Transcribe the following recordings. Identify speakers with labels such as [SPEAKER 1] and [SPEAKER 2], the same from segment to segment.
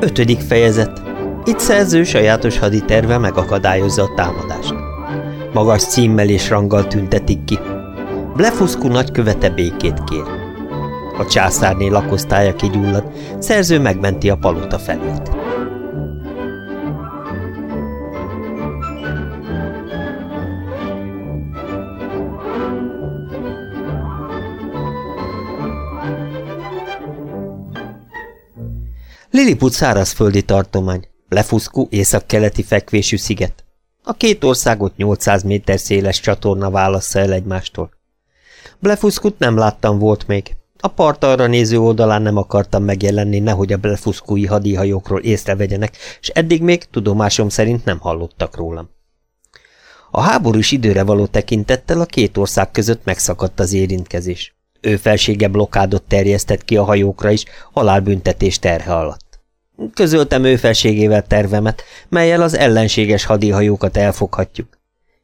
[SPEAKER 1] Ötödik fejezet. Itt szerző sajátos haditerve megakadályozza a támadást. Magas címmel és ranggal tüntetik ki. Blefuscu nagykövete békét kér. A császárné lakosztálya kigyullad, szerző megmenti a palota felét. Lilliput szárazföldi tartomány, Lefuszku északkeleti fekvésű sziget. A két országot 800 méter széles csatorna válassza el egymástól. Blefuszkut nem láttam volt még. A part arra néző oldalán nem akartam megjelenni, nehogy a blefuszkui hadihajókról észrevegyenek, és eddig még tudomásom szerint nem hallottak rólam. A háborús időre való tekintettel a két ország között megszakadt az érintkezés. Ő felsége blokádot terjesztett ki a hajókra is, halálbüntetés terhe alatt. Közöltem ő felségével tervemet, melyel az ellenséges hadihajókat elfoghatjuk.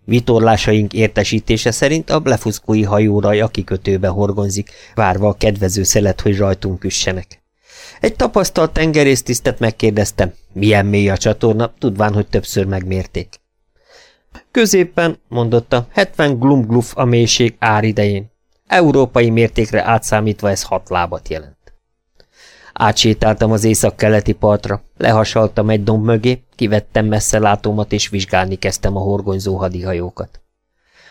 [SPEAKER 1] Vitorlásaink értesítése szerint a blefuszkói hajóra a kikötőbe horgonzik, várva a kedvező szelet, hogy rajtunk üssenek. Egy tapasztalt tengerésztisztet megkérdeztem, milyen mély a csatorna, tudván, hogy többször megmérték. Középpen, mondotta, 70 glumgluf a mélység ár idején. Európai mértékre átszámítva ez hat lábat jelent. Átsétáltam az észak-keleti partra, lehasaltam egy domb mögé, kivettem messze látómat és vizsgálni kezdtem a horgonyzó hadihajókat.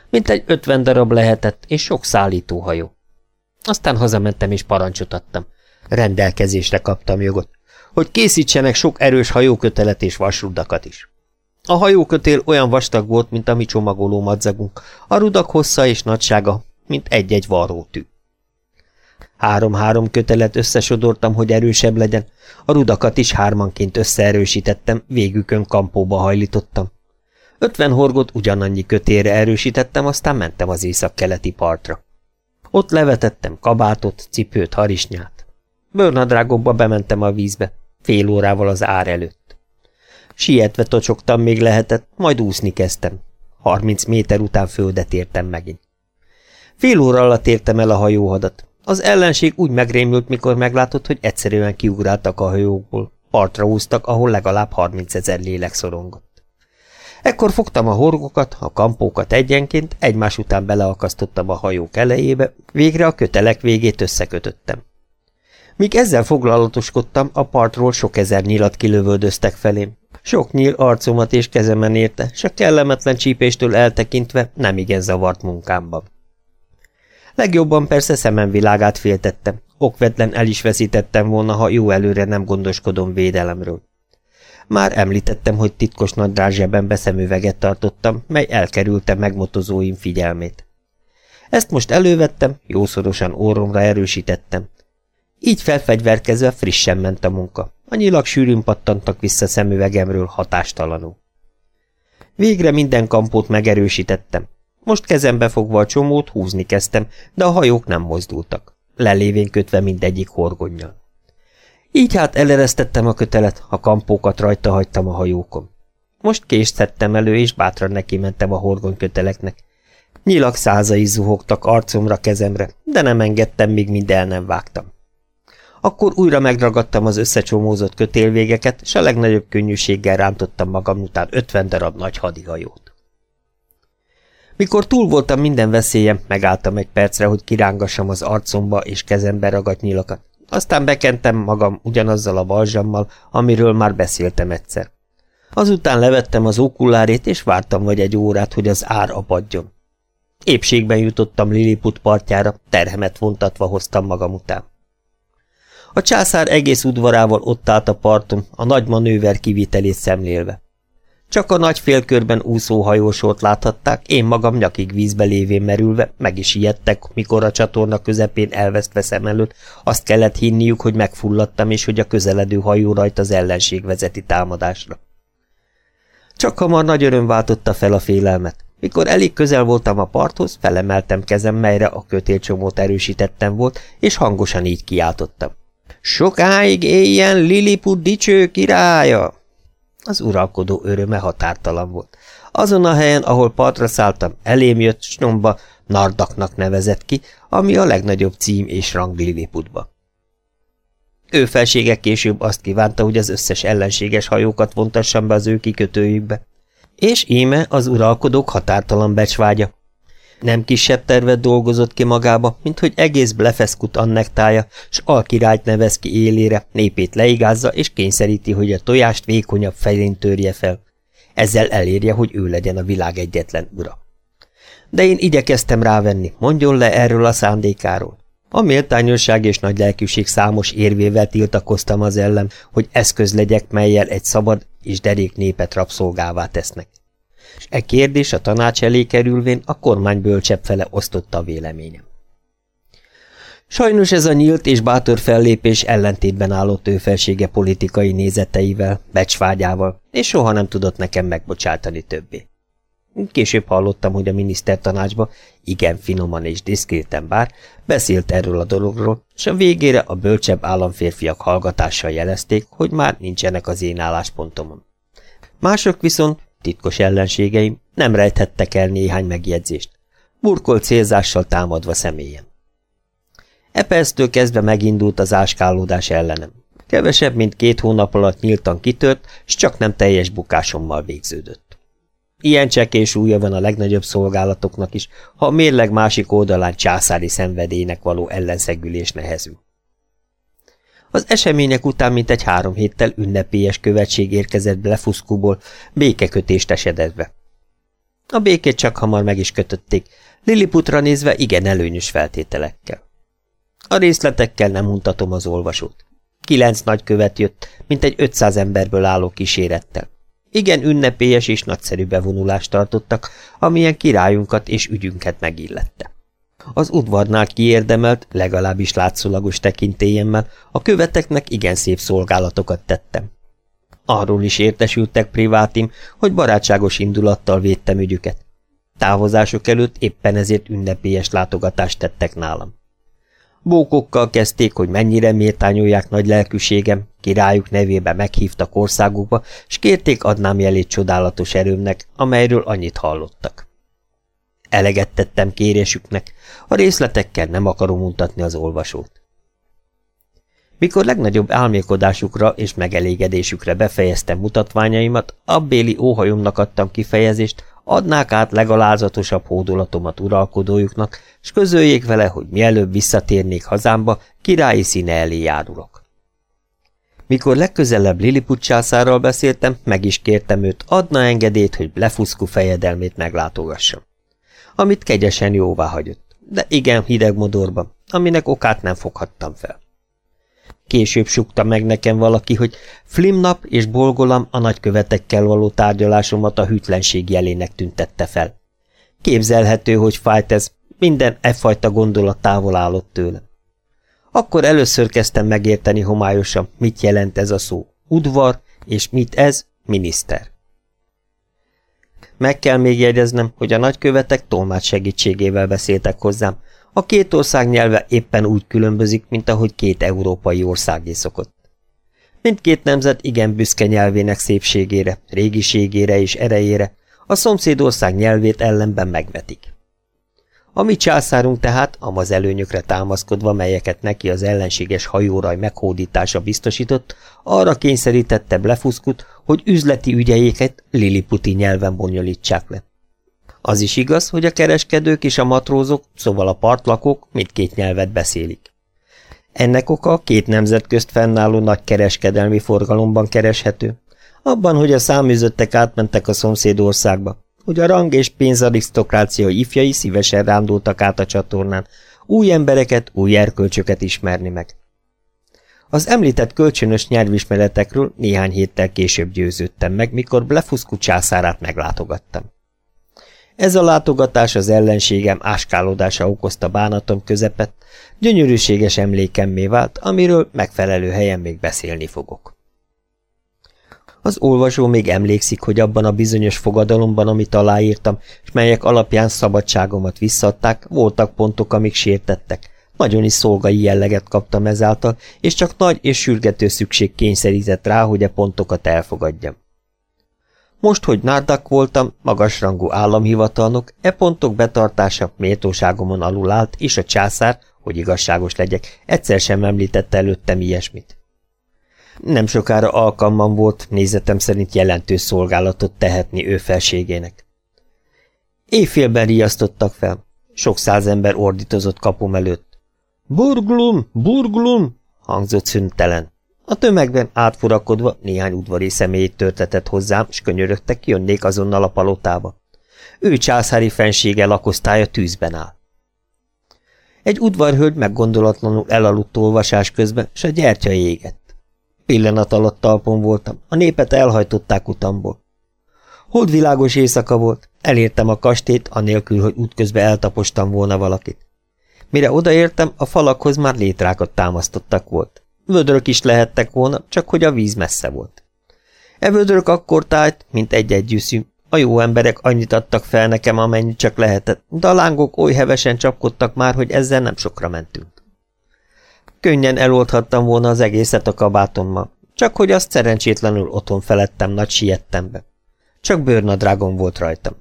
[SPEAKER 1] Mint egy ötven darab lehetett, és sok szállítóhajó. Aztán hazamentem és parancsot adtam. Rendelkezésre kaptam jogot, hogy készítsenek sok erős hajókötelet és vasrudakat is. A hajókötél olyan vastag volt, mint a mi csomagoló madzagunk, a rudak hossza és nagysága, mint egy-egy varrótű. Három-három kötelet összesodortam, hogy erősebb legyen, a rudakat is hármanként összeerősítettem, végükön kampóba hajlítottam. Ötven horgot ugyanannyi kötére erősítettem, aztán mentem az észak-keleti partra. Ott levetettem kabátot, cipőt, harisnyát. Bőrnadrágokba bementem a vízbe, fél órával az ár előtt. Sietve tocsogtam, még lehetett, majd úszni kezdtem. Harminc méter után földet értem megint. Fél óra alatt értem el a hajóhadat, az ellenség úgy megrémült, mikor meglátott, hogy egyszerűen kiugráltak a hajókból, partra úztak, ahol legalább 30 ezer lélek szorongott. Ekkor fogtam a horgokat, a kampókat egyenként, egymás után beleakasztottam a hajók elejébe, végre a kötelek végét összekötöttem. Míg ezzel foglalatoskodtam, a partról sok ezer nyilat kilövöldöztek felém. Sok nyíl arcomat és kezemen érte, s a kellemetlen csípéstől eltekintve nem igen zavart munkámban. Legjobban persze szemem világát féltettem. Okvetlen el is veszítettem volna, ha jó előre nem gondoskodom védelemről. Már említettem, hogy titkos nagy zsebembe szemüveget tartottam, mely elkerülte megmotozóim figyelmét. Ezt most elővettem, jószorosan orromra erősítettem. Így felfegyverkezve frissen ment a munka. A nyilak sűrűn pattantak vissza szemüvegemről hatástalanul. Végre minden kampót megerősítettem. Most kezembe fogva a csomót húzni kezdtem, de a hajók nem mozdultak, lelévén kötve mindegyik horgonnyal. Így hát eleresztettem a kötelet, a kampókat rajta hagytam a hajókon. Most kést szedtem elő, és bátran neki mentem a horgonyköteleknek. Nyilak százai zuhogtak arcomra, kezemre, de nem engedtem, míg mind el nem vágtam. Akkor újra megragadtam az összecsomózott kötélvégeket, és a legnagyobb könnyűséggel rántottam magam után ötven darab nagy hadihajót. Mikor túl voltam minden veszélyem, megálltam egy percre, hogy kirángassam az arcomba és kezembe ragadt nyilakat. Aztán bekentem magam ugyanazzal a balzsammal, amiről már beszéltem egyszer. Azután levettem az okulárét, és vártam vagy egy órát, hogy az ár apadjon. Épségben jutottam Lilliput partjára, terhemet vontatva hoztam magam után. A császár egész udvarával ott állt a parton, a nagy manőver kivitelét szemlélve. Csak a nagy félkörben úszó hajósort láthatták, én magam nyakig vízbe lévén merülve, meg is ijedtek, mikor a csatorna közepén elvesztve szem előtt, azt kellett hinniük, hogy megfulladtam, és hogy a közeledő hajó rajta az ellenség vezeti támadásra. Csak hamar nagy öröm váltotta fel a félelmet. Mikor elég közel voltam a parthoz, felemeltem kezem, melyre a kötélcsomót erősítettem volt, és hangosan így kiáltottam. Sokáig éljen Liliput dicső királya! Az uralkodó öröme határtalan volt. Azon a helyen, ahol partra szálltam, elém jött snomba, Nardaknak nevezett ki, ami a legnagyobb cím és rang Lilliputba. Ő felsége később azt kívánta, hogy az összes ellenséges hajókat vontassam be az ő kikötőjükbe. És íme az uralkodók határtalan becsvágya. Nem kisebb tervet dolgozott ki magába, mint hogy egész Blefeszkut annektája, s alkirályt nevez ki élére, népét leigázza, és kényszeríti, hogy a tojást vékonyabb fején törje fel. Ezzel elérje, hogy ő legyen a világ egyetlen ura. De én igyekeztem rávenni, mondjon le erről a szándékáról. A méltányosság és nagy lelkűség számos érvével tiltakoztam az ellen, hogy eszköz legyek, melyel egy szabad és derék népet rabszolgává tesznek. És e kérdés a tanács elé kerülvén a kormány bölcsebb fele osztotta a véleményem. Sajnos ez a nyílt és bátor fellépés ellentétben állott ő felsége politikai nézeteivel, becsvágyával, és soha nem tudott nekem megbocsátani többé. Később hallottam, hogy a minisztertanácsba, igen finoman és diszkréten bár, beszélt erről a dologról, és a végére a bölcsebb államférfiak hallgatással jelezték, hogy már nincsenek az én álláspontomon. Mások viszont, titkos ellenségeim, nem rejthettek el néhány megjegyzést, burkol célzással támadva személyen. E perctől kezdve megindult az áskálódás ellenem. Kevesebb, mint két hónap alatt nyíltan kitört, s csak nem teljes bukásommal végződött. Ilyen csekés újja van a legnagyobb szolgálatoknak is, ha a mérleg másik oldalán császári szenvedélynek való ellenszegülés nehezül. Az események után mintegy három héttel ünnepélyes követség érkezett Blefuszkuból, békekötést esedezve. A békét csak hamar meg is kötötték, Liliputra nézve igen előnyös feltételekkel. A részletekkel nem mutatom az olvasót. Kilenc nagykövet jött, mint egy 500 emberből álló kísérettel. Igen ünnepélyes és nagyszerű bevonulást tartottak, amilyen királyunkat és ügyünket megillette. Az udvarnál kiérdemelt, legalábbis látszólagos tekintélyemmel a követeknek igen szép szolgálatokat tettem. Arról is értesültek privátim, hogy barátságos indulattal védtem ügyüket. Távozások előtt éppen ezért ünnepélyes látogatást tettek nálam. Bókokkal kezdték, hogy mennyire méltányolják nagy lelkűségem, királyuk nevébe meghívtak országukba, s kérték adnám jelét csodálatos erőmnek, amelyről annyit hallottak. Eleget tettem kérésüknek, a részletekkel nem akarom mutatni az olvasót. Mikor legnagyobb álmélkodásukra és megelégedésükre befejeztem mutatványaimat, abbéli óhajomnak adtam kifejezést, adnák át legalázatosabb hódolatomat uralkodójuknak, s közöljék vele, hogy mielőbb visszatérnék hazámba, királyi színe elé járulok. Mikor legközelebb Lilliput császárral beszéltem, meg is kértem őt, adna engedélyt, hogy lefuszku fejedelmét meglátogassam. Amit kegyesen jóvá hagyott, de igen hideg modorban, aminek okát nem foghattam fel. Később sukta meg nekem valaki, hogy Flimnap és Bolgolam a nagykövetekkel való tárgyalásomat a hűtlenség jelének tüntette fel. Képzelhető, hogy fájt ez, minden e fajta gondolat távol állott tőlem. Akkor először kezdtem megérteni homályosan, mit jelent ez a szó, udvar, és mit ez, miniszter. Meg kell még jegyeznem, hogy a nagykövetek tolmács segítségével beszéltek hozzám, a két ország nyelve éppen úgy különbözik, mint ahogy két európai országé szokott. Mindkét nemzet igen büszke nyelvének szépségére, régiségére és erejére, a szomszédország nyelvét ellenben megvetik. A mi császárunk tehát, amaz előnyökre támaszkodva, melyeket neki az ellenséges hajóraj meghódítása biztosított, arra kényszerítette Blefuszkut, hogy üzleti ügyeiket liliputi nyelven bonyolítsák le. Az is igaz, hogy a kereskedők és a matrózok, szóval a partlakók mindkét nyelvet beszélik. Ennek oka a két nemzet közt fennálló nagy kereskedelmi forgalomban kereshető, abban, hogy a száműzöttek átmentek a szomszédországba, hogy a rang és pénzarisztokrácia ifjai szívesen rándultak át a csatornán, új embereket, új erkölcsöket ismerni meg. Az említett kölcsönös nyelvismeretekről néhány héttel később győződtem meg, mikor Blefuszku császárát meglátogattam. Ez a látogatás az ellenségem áskálódása okozta bánatom közepet, gyönyörűséges emlékemmé vált, amiről megfelelő helyen még beszélni fogok. Az olvasó még emlékszik, hogy abban a bizonyos fogadalomban, amit aláírtam, és melyek alapján szabadságomat visszadták, voltak pontok, amik sértettek. Nagyon is szolgai jelleget kaptam ezáltal, és csak nagy és sürgető szükség kényszerített rá, hogy a pontokat elfogadjam. Most, hogy nárdak voltam, magasrangú államhivatalnok, e pontok betartása méltóságomon alul állt, és a császár, hogy igazságos legyek, egyszer sem említette előttem ilyesmit. Nem sokára alkalmam volt nézetem szerint jelentős szolgálatot tehetni ő felségének. Éjfélben riasztottak fel. Sok száz ember ordítozott kapum előtt. Burglum, burglum, hangzott szüntelen. A tömegben átfurakodva néhány udvari személyét törtetett hozzám, s könyörögtek, jönnék azonnal a palotába. Ő császári fensége lakosztálya tűzben áll. Egy udvarhölgy meggondolatlanul elaludt olvasás közben, s a gyertya égett. Pillanat alatt talpon voltam, a népet elhajtották utamból. Holdvilágos éjszaka volt, elértem a kastét, anélkül, hogy útközben eltapostam volna valakit. Mire odaértem, a falakhoz már létrákat támasztottak volt. Vödrök is lehettek volna, csak hogy a víz messze volt. E vödrök akkor tájt, mint egy-egy. A jó emberek annyit adtak fel nekem, amennyit csak lehetett, de a lángok oly hevesen csapkodtak már, hogy ezzel nem sokra mentünk. Könnyen eloldhattam volna az egészet a kabátommal, csak hogy azt szerencsétlenül otthon felettem nagy siettembe. Csak bőrnadrágom volt rajtam.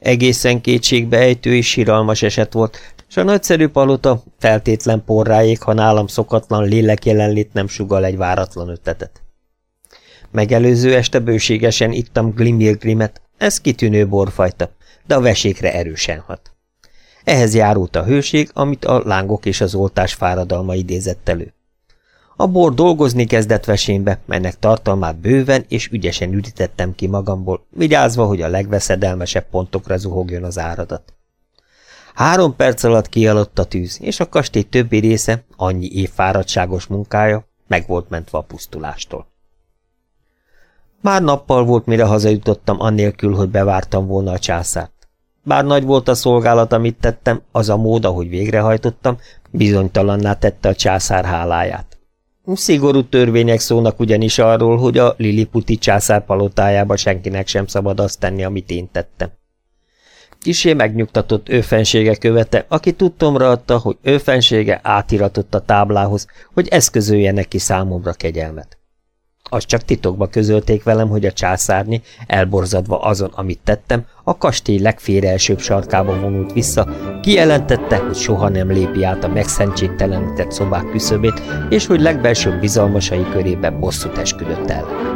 [SPEAKER 1] Egészen kétségbe ejtő és síralmas eset volt, s a nagyszerű palota feltétlen porráék, ha nálam szokatlan lélek jelenlét nem sugal egy váratlan ötletet. Megelőző este bőségesen ittam Glimilgrimet, ez kitűnő borfajta, de a vesékre erősen hat. Ehhez járult a hőség, amit a lángok és az oltás fáradalma idézett elő. A bor dolgozni kezdett vesénbe, melynek tartalmát bőven és ügyesen ürítettem ki magamból, vigyázva, hogy a legveszedelmesebb pontokra zuhogjon az áradat. Három perc alatt kialatt a tűz, és a kastély többi része, annyi év fáradtságos munkája, meg volt mentve a pusztulástól. Már nappal volt, mire hazajutottam, annélkül, hogy bevártam volna a császárt. Bár nagy volt a szolgálat, amit tettem, az a mód, ahogy végrehajtottam, bizonytalanná tette a császár háláját. Szigorú törvények szónak ugyanis arról, hogy a Liliputi császár palotájába senkinek sem szabad azt tenni, amit én tettem. Kisé megnyugtatott őfensége követe, aki tudtomra adta, hogy őfensége átiratott a táblához, hogy eszközölje neki számomra kegyelmet. Azt csak titokba közölték velem, hogy a császárni, elborzadva azon, amit tettem, a kastély legfélelsőbb sarkába vonult vissza, kijelentette, hogy soha nem lépi át a megszentségtelenített szobák küszöbét, és hogy legbelsőbb bizalmasai körében bosszút esküdött el.